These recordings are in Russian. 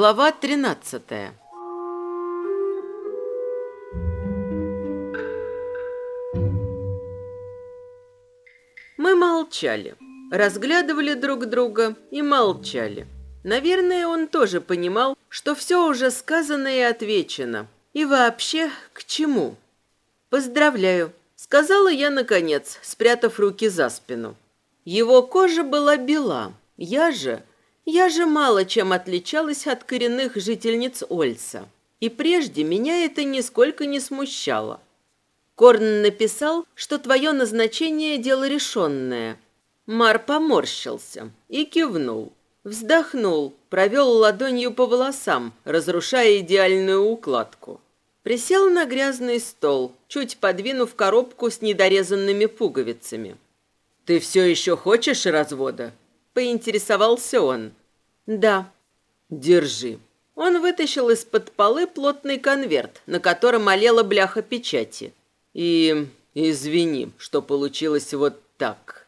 Глава тринадцатая. Мы молчали, разглядывали друг друга и молчали. Наверное, он тоже понимал, что все уже сказано и отвечено. И вообще, к чему? «Поздравляю», — сказала я наконец, спрятав руки за спину. Его кожа была бела, я же... Я же мало чем отличалась от коренных жительниц Ольса. И прежде меня это нисколько не смущало. Корн написал, что твое назначение – дело решенное. Мар поморщился и кивнул. Вздохнул, провел ладонью по волосам, разрушая идеальную укладку. Присел на грязный стол, чуть подвинув коробку с недорезанными пуговицами. «Ты все еще хочешь развода?» – поинтересовался он. «Да». «Держи». Он вытащил из-под полы плотный конверт, на котором олела бляха печати – и извини, что получилось вот так,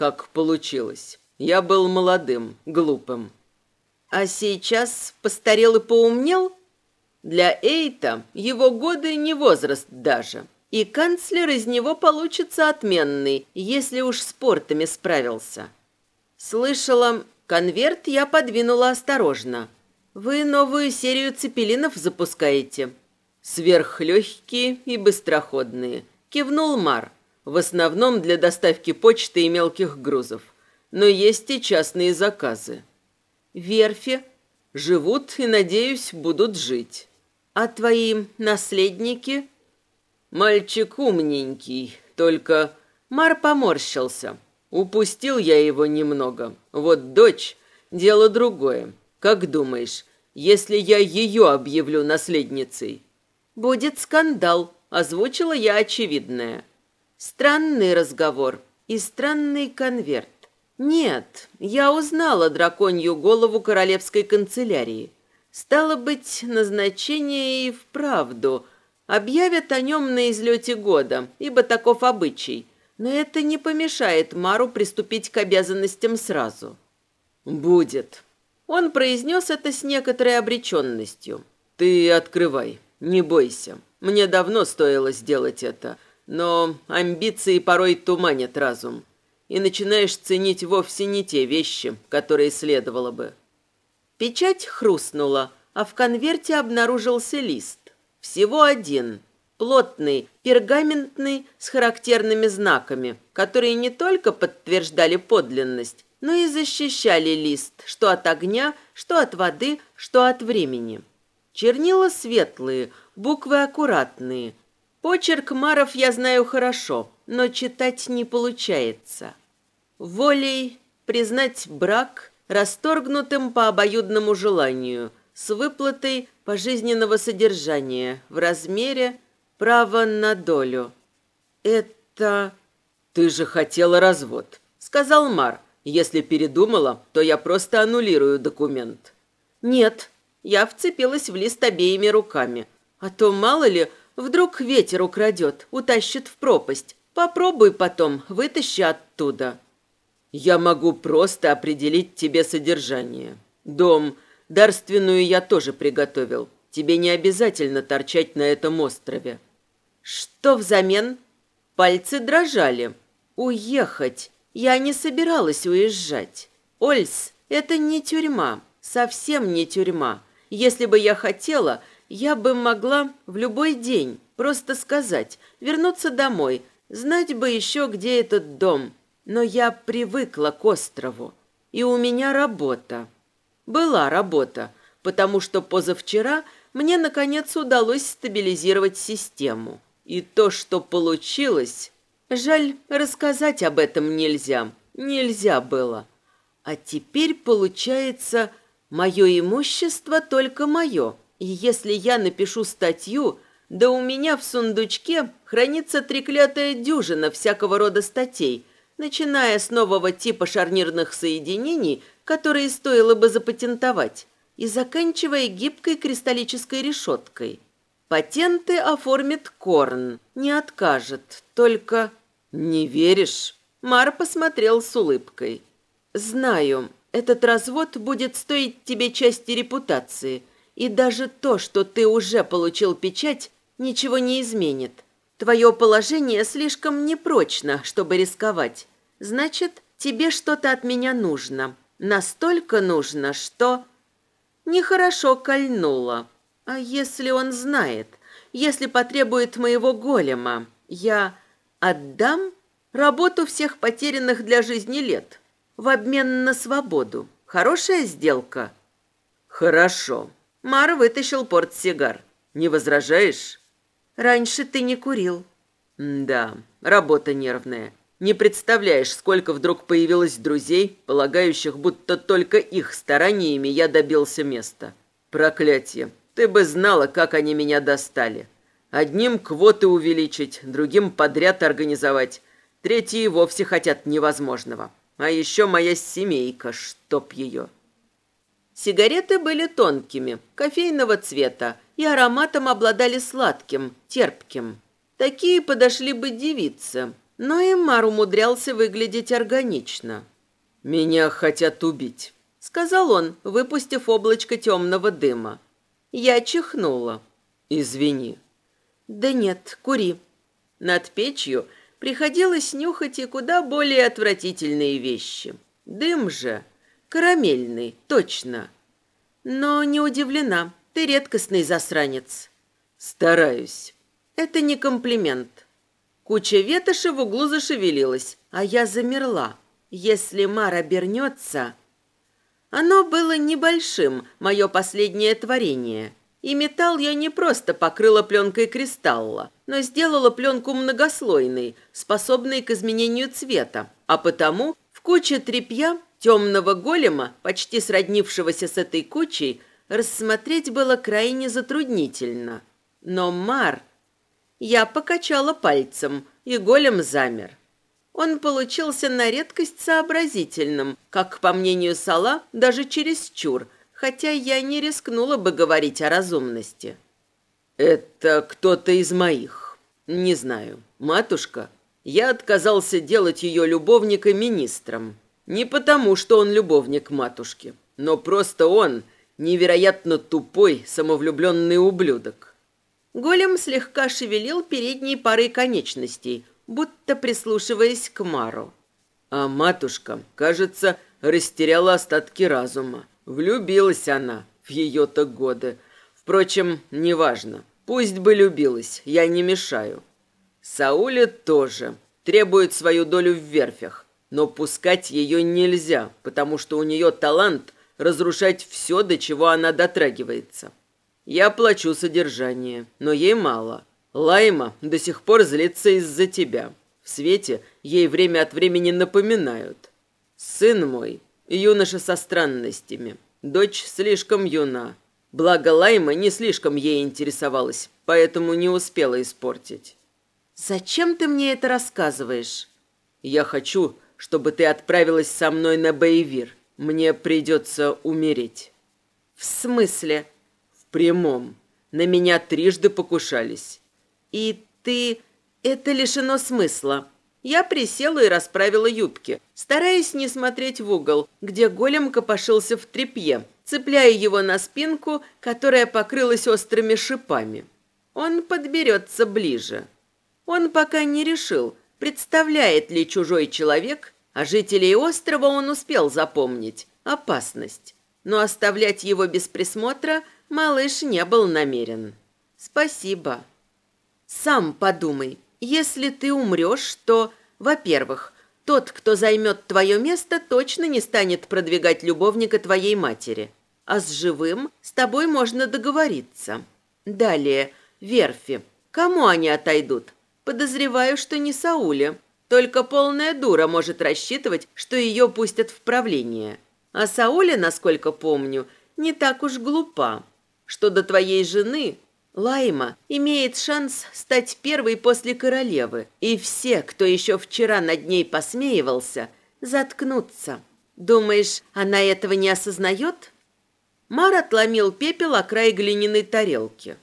как получилось. Я был молодым, глупым. А сейчас постарел и поумнел? Для Эйта его годы не возраст даже. И канцлер из него получится отменный, если уж спортами справился. Слышала, конверт я подвинула осторожно. Вы новую серию цепелинов запускаете. Сверхлегкие и быстроходные. Кивнул Мар. В основном для доставки почты и мелких грузов. Но есть и частные заказы. Верфи живут и, надеюсь, будут жить. А твои наследники? Мальчик умненький, только Мар поморщился. Упустил я его немного. Вот дочь – дело другое. Как думаешь, если я ее объявлю наследницей, «Будет скандал», — озвучила я очевидное. Странный разговор и странный конверт. Нет, я узнала драконью голову королевской канцелярии. Стало быть, назначение и вправду. Объявят о нем на излете года, ибо таков обычай. Но это не помешает Мару приступить к обязанностям сразу. «Будет». Он произнес это с некоторой обреченностью. «Ты открывай». Не бойся. Мне давно стоило сделать это, но амбиции порой туманят разум, и начинаешь ценить вовсе не те вещи, которые следовало бы. Печать хрустнула, а в конверте обнаружился лист. Всего один, плотный, пергаментный, с характерными знаками, которые не только подтверждали подлинность, но и защищали лист, что от огня, что от воды, что от времени. Чернила светлые, буквы аккуратные. Почерк Маров я знаю хорошо, но читать не получается. Волей признать брак расторгнутым по обоюдному желанию, с выплатой пожизненного содержания в размере права на долю. Это... Ты же хотела развод, сказал Мар. Если передумала, то я просто аннулирую документ. Нет, я вцепилась в лист обеими руками. А то, мало ли, вдруг ветер украдет, утащит в пропасть. Попробуй потом, вытащи оттуда. Я могу просто определить тебе содержание. Дом, дарственную я тоже приготовил. Тебе не обязательно торчать на этом острове. Что взамен? Пальцы дрожали. Уехать. Я не собиралась уезжать. Ольс, это не тюрьма. Совсем не тюрьма. Если бы я хотела, я бы могла в любой день просто сказать, вернуться домой, знать бы еще, где этот дом. Но я привыкла к острову. И у меня работа. Была работа, потому что позавчера мне, наконец, удалось стабилизировать систему. И то, что получилось... Жаль, рассказать об этом нельзя. Нельзя было. А теперь, получается, Мое имущество только мое, и если я напишу статью, да у меня в сундучке хранится треклятая дюжина всякого рода статей, начиная с нового типа шарнирных соединений, которые стоило бы запатентовать, и заканчивая гибкой кристаллической решеткой. Патенты оформит Корн, не откажет, только... «Не веришь?» Мар посмотрел с улыбкой. «Знаю, этот развод будет стоить тебе части репутации, и даже то, что ты уже получил печать, ничего не изменит. Твое положение слишком непрочно, чтобы рисковать. Значит, тебе что-то от меня нужно. Настолько нужно, что...» Нехорошо кольнуло. «А если он знает? Если потребует моего голема, я отдам работу всех потерянных для жизни лет в обмен на свободу? Хорошая сделка?» «Хорошо». Мар вытащил портсигар. «Не возражаешь?» Раньше ты не курил. Да, работа нервная. Не представляешь, сколько вдруг появилось друзей, полагающих, будто только их стараниями я добился места. Проклятие. Ты бы знала, как они меня достали. Одним квоты увеличить, другим подряд организовать. Третьи вовсе хотят невозможного. А еще моя семейка, чтоб ее. Сигареты были тонкими, кофейного цвета, и ароматом обладали сладким, терпким. Такие подошли бы девице, но и Мар умудрялся выглядеть органично. «Меня хотят убить», — сказал он, выпустив облачко темного дыма. Я чихнула. «Извини». «Да нет, кури». Над печью приходилось нюхать и куда более отвратительные вещи. Дым же карамельный, точно. Но не удивлена. Ты редкостный засранец. Стараюсь. Это не комплимент. Куча ветоши в углу зашевелилась, а я замерла. Если Мар обернется... Оно было небольшим, мое последнее творение. И металл я не просто покрыла пленкой кристалла, но сделала пленку многослойной, способной к изменению цвета, а потому в куче тряпья темного голема, почти сроднившегося с этой кучей, рассмотреть было крайне затруднительно. Но Мар... Я покачала пальцем, и голем замер. Он получился на редкость сообразительным, как, по мнению Сала, даже чересчур, хотя я не рискнула бы говорить о разумности. «Это кто-то из моих. Не знаю. Матушка?» Я отказался делать ее любовника министром. Не потому, что он любовник матушки, но просто он невероятно тупой, самовлюбленный ублюдок. Голем слегка шевелил передней парой конечностей, будто прислушиваясь к Мару. А матушка, кажется, растеряла остатки разума. Влюбилась она в ее-то годы. Впрочем, неважно. Пусть бы любилась, я не мешаю. Сауля тоже требует свою долю в верфях, но пускать ее нельзя, потому что у нее талант разрушать все, до чего она дотрагивается. Я плачу содержание, но ей мало. Лайма до сих пор злится из-за тебя. В свете ей время от времени напоминают. Сын мой, юноша со странностями. Дочь слишком юна. Благо Лайма не слишком ей интересовалась, поэтому не успела испортить. «Зачем ты мне это рассказываешь?» «Я хочу, чтобы ты отправилась со мной на Бейвир. Мне придется умереть». «В смысле?» «В прямом. На меня трижды покушались». «И ты...» «Это лишено смысла». Я присела и расправила юбки, стараясь не смотреть в угол, где голем копошился в тряпье, цепляя его на спинку, которая покрылась острыми шипами. Он подберется ближе. Он пока не решил, представляет ли чужой человек, а жителей острова он успел запомнить, опасность. Но оставлять его без присмотра малыш не был намерен. Спасибо. Сам подумай, если ты умрешь, то, во-первых, тот, кто займет твое место, точно не станет продвигать любовника твоей матери. А с живым с тобой можно договориться. Далее, верфи. Кому они отойдут? Подозреваю, что не Сауле. Только полная дура может рассчитывать, что ее пустят в правление. А Сауля, насколько помню, не так уж глупа. Что до твоей жены, Лайма имеет шанс стать первой после королевы, и все, кто еще вчера над ней посмеивался, заткнутся. Думаешь, она этого не осознает? Мар отломил пепел о край глиняной тарелки.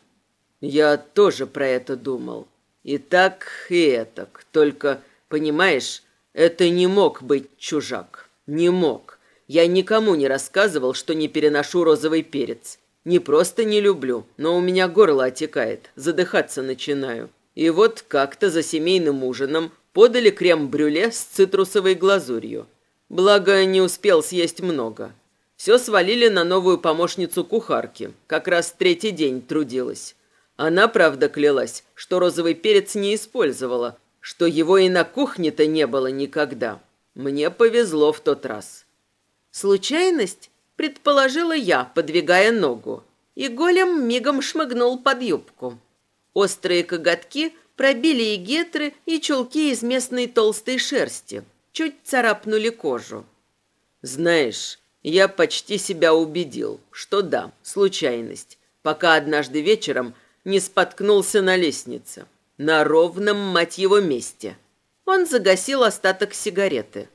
Я тоже про это думал. И так, и этак. Только, понимаешь, это не мог быть чужак. Не мог. Я никому не рассказывал, что не переношу розовый перец. Не просто не люблю, но у меня горло отекает, задыхаться начинаю. И вот как-то за семейным ужином подали крем-брюле с цитрусовой глазурью. Благо, не успел съесть много. Все свалили на новую помощницу кухарки. Как раз третий день трудилась. Она, правда, клялась, что розовый перец не использовала, что его и на кухне-то не было никогда. Мне повезло в тот раз. Случайность, предположила я, подвигая ногу. И голем мигом шмыгнул под юбку. Острые коготки пробили и гетры, и чулки из местной толстой шерсти. Чуть царапнули кожу. Знаешь, я почти себя убедил, что да, случайность, пока однажды вечером не споткнулся на лестнице. На ровном, мать его, месте. Он загасил остаток сигареты.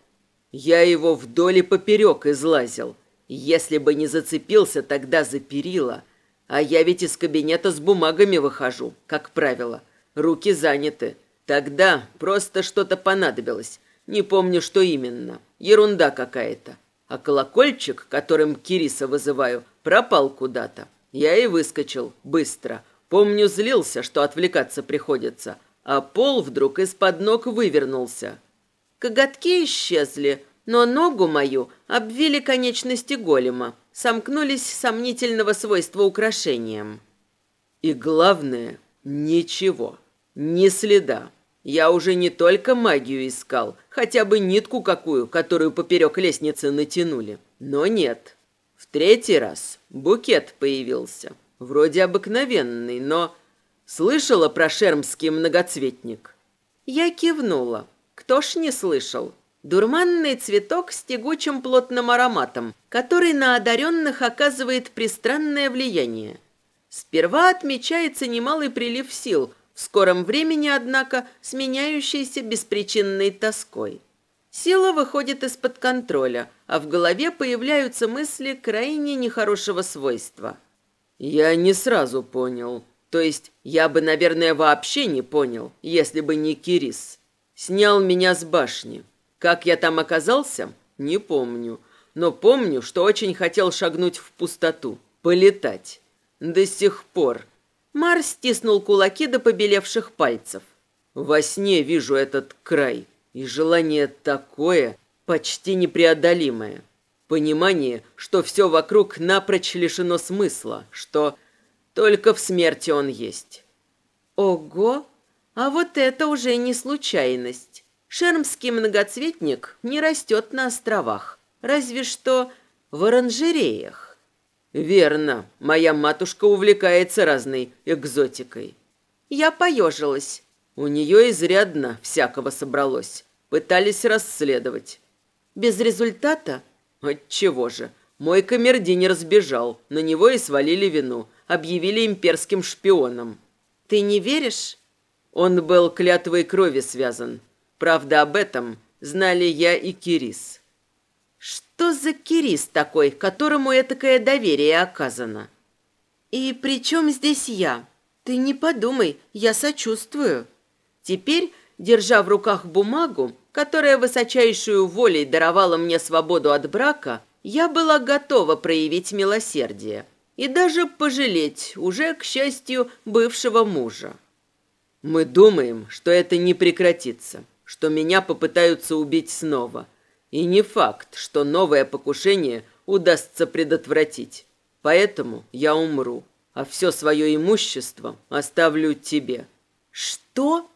Я его вдоль и поперек излазил. Если бы не зацепился тогда за перила, а я ведь из кабинета с бумагами выхожу, как правило. Руки заняты. Тогда просто что-то понадобилось. Не помню, что именно. Ерунда какая-то. А колокольчик, которым Кириса вызываю, пропал куда-то. Я и выскочил. Быстро. Помню, злился, что отвлекаться приходится. А пол вдруг из-под ног вывернулся. Коготки исчезли, но ногу мою обвили конечности голема, сомкнулись сомнительного свойства украшением. И главное, ничего, ни следа. Я уже не только магию искал, хотя бы нитку какую, которую поперек лестницы натянули. Но нет. В третий раз букет появился. Вроде обыкновенный, но... Слышала про шермский многоцветник? Я кивнула. Кто ж не слышал? Дурманный цветок с тягучим плотным ароматом, который на одаренных оказывает пристранное влияние. Сперва отмечается немалый прилив сил, в скором времени, однако, сменяющийся беспричинной тоской. Сила выходит из-под контроля, а в голове появляются мысли крайне нехорошего свойства. Я не сразу понял. То есть я бы, наверное, вообще не понял, если бы не Кирис. Снял меня с башни. Как я там оказался, не помню. Но помню, что очень хотел шагнуть в пустоту, полетать. До сих пор. Мар стиснул кулаки до побелевших пальцев. Во сне вижу этот край, и желание такое, почти непреодолимое. Понимание, что все вокруг напрочь лишено смысла, что только в смерти он есть. Ого! А вот это уже не случайность. Шермский многоцветник не растет на островах, разве что в оранжереях. Верно, моя матушка увлекается разной экзотикой. Я поежилась. У нее изрядно всякого собралось. Пытались расследовать. Без результата? Отчего же? Мой камердинер сбежал, на него и свалили вину, объявили имперским шпионом. Ты не веришь? Он был клятвой крови связан. Правда, об этом знали я и Кирис. Что за Кирис такой, которому этакое доверие оказано? И при чем здесь я? Ты не подумай, я сочувствую. Теперь, держа в руках бумагу, которая высочайшую волей даровала мне свободу от брака, я была готова проявить милосердие и даже пожалеть уже, к счастью, бывшего мужа. Мы думаем, что это не прекратится, что меня попытаются убить снова. И не факт, что новое покушение удастся предотвратить. Поэтому я умру, а все свое имущество оставлю тебе. Что?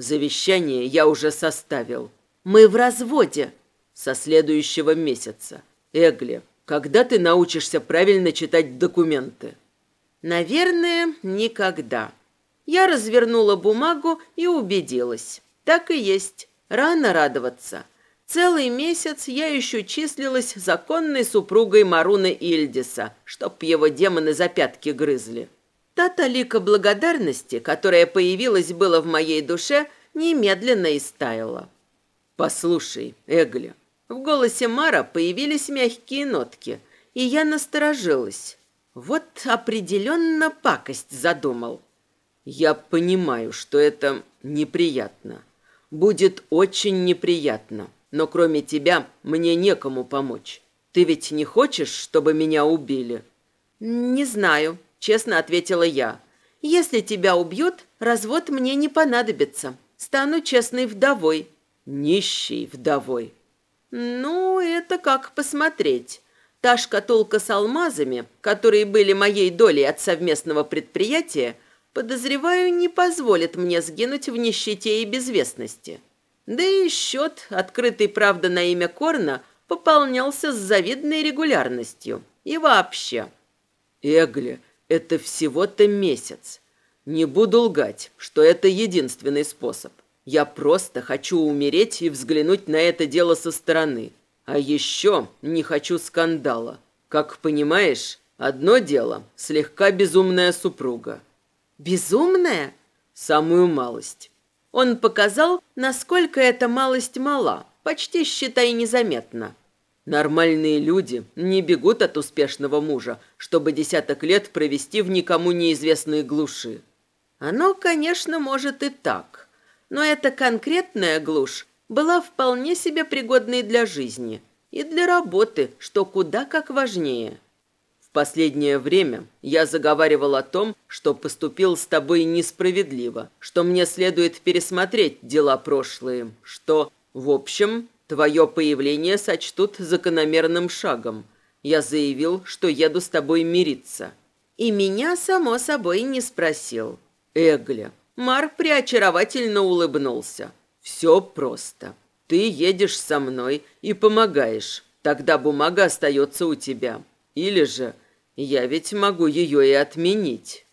Завещание я уже составил. Мы в разводе. Со следующего месяца. Эгли, когда ты научишься правильно читать документы? Наверное, никогда. Я развернула бумагу и убедилась. Так и есть. Рано радоваться. Целый месяц я еще числилась законной супругой Маруны Ильдиса, чтоб его демоны за пятки грызли. Та талика благодарности, которая появилась было в моей душе, немедленно истаяла. «Послушай, Эгли, В голосе Мара появились мягкие нотки, и я насторожилась. Вот определенно пакость задумал. Я понимаю, что это неприятно. Будет очень неприятно. Но кроме тебя мне некому помочь. Ты ведь не хочешь, чтобы меня убили? Не знаю, честно ответила я. Если тебя убьют, развод мне не понадобится. Стану честной вдовой. Нищей вдовой. Ну, это как посмотреть. Та шкатулка с алмазами, которые были моей долей от совместного предприятия, подозреваю, не позволит мне сгинуть в нищете и безвестности. Да и счет, открытый, правда, на имя Корна, пополнялся с завидной регулярностью. И вообще. Эгли, это всего-то месяц. Не буду лгать, что это единственный способ. Я просто хочу умереть и взглянуть на это дело со стороны. А еще не хочу скандала. Как понимаешь, одно дело – слегка безумная супруга. Безумная? Самую малость. Он показал, насколько эта малость мала, почти, считай, незаметно. Нормальные люди не бегут от успешного мужа, чтобы десяток лет провести в никому неизвестной глуши. Оно, конечно, может и так. Но эта конкретная глушь была вполне себе пригодной для жизни и для работы, что куда как важнее. В последнее время я заговаривал о том, что поступил с тобой несправедливо, что мне следует пересмотреть дела прошлые, что, в общем, твое появление сочтут закономерным шагом. Я заявил, что еду с тобой мириться. И меня, само собой, не спросил. Эгля, Мар приочаровательно улыбнулся. «Все просто. Ты едешь со мной и помогаешь. Тогда бумага остается у тебя. Или же я ведь могу ее и отменить».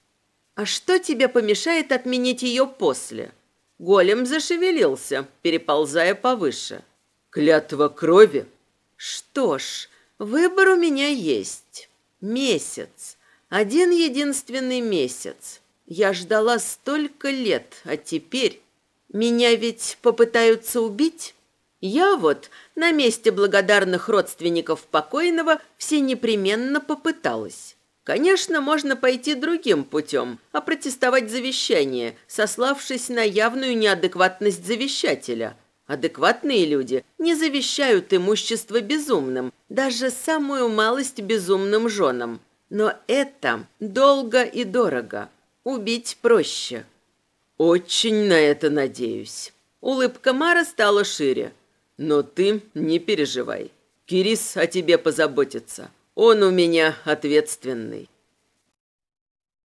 «А что тебе помешает отменить ее после?» Голем зашевелился, переползая повыше. «Клятва крови?» «Что ж, выбор у меня есть. Месяц. Один единственный месяц. Я ждала столько лет, а теперь... Меня ведь попытаются убить? Я вот на месте благодарных родственников покойного все непременно попыталась. Конечно, можно пойти другим путем, опротестовать завещание, сославшись на явную неадекватность завещателя. Адекватные люди не завещают имущество безумным, даже самую малость безумным женам. Но это долго и дорого. Убить проще. Очень на это надеюсь. Улыбка Мара стала шире. Но ты не переживай. Кирис о тебе позаботится. Он у меня ответственный.